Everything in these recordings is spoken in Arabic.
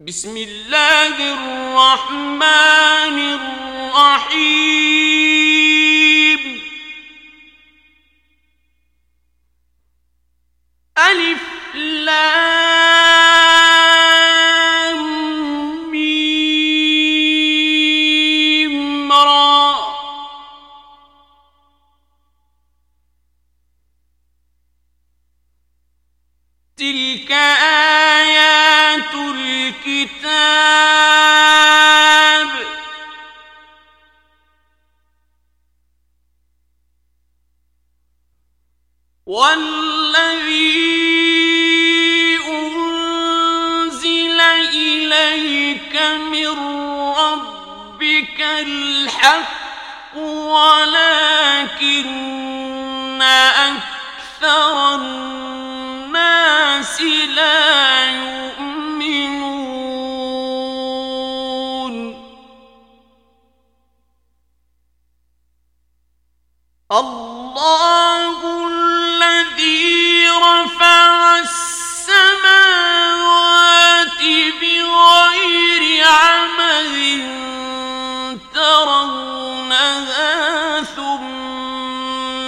بسم اللہ الرحمن الرحیم الف لام میم را تلك آیت الكتاب. والذي أنزل إليك من ربك الحق ولكن أكثر الناس لا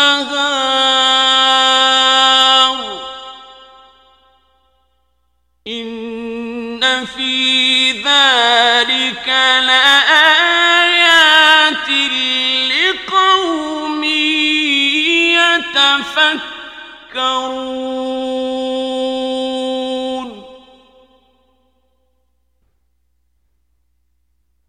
النهار إن في ذلك لآيات لقوم يتفكرون.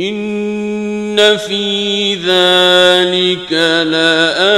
ان في ذلك لآية